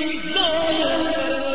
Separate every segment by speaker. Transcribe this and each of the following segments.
Speaker 1: چیزوں میں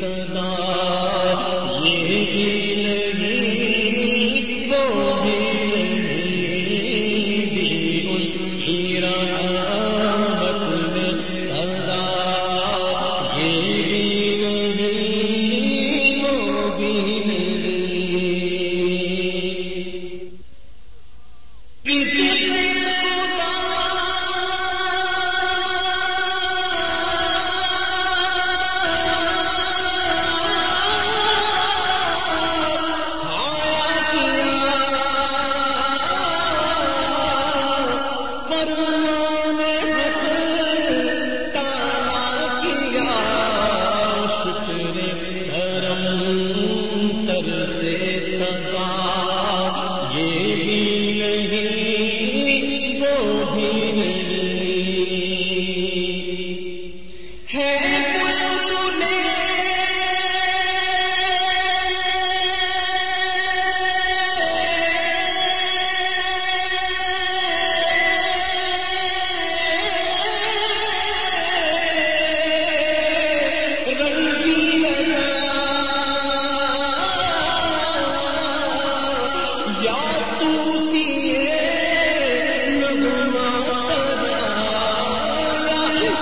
Speaker 1: صدا نہیں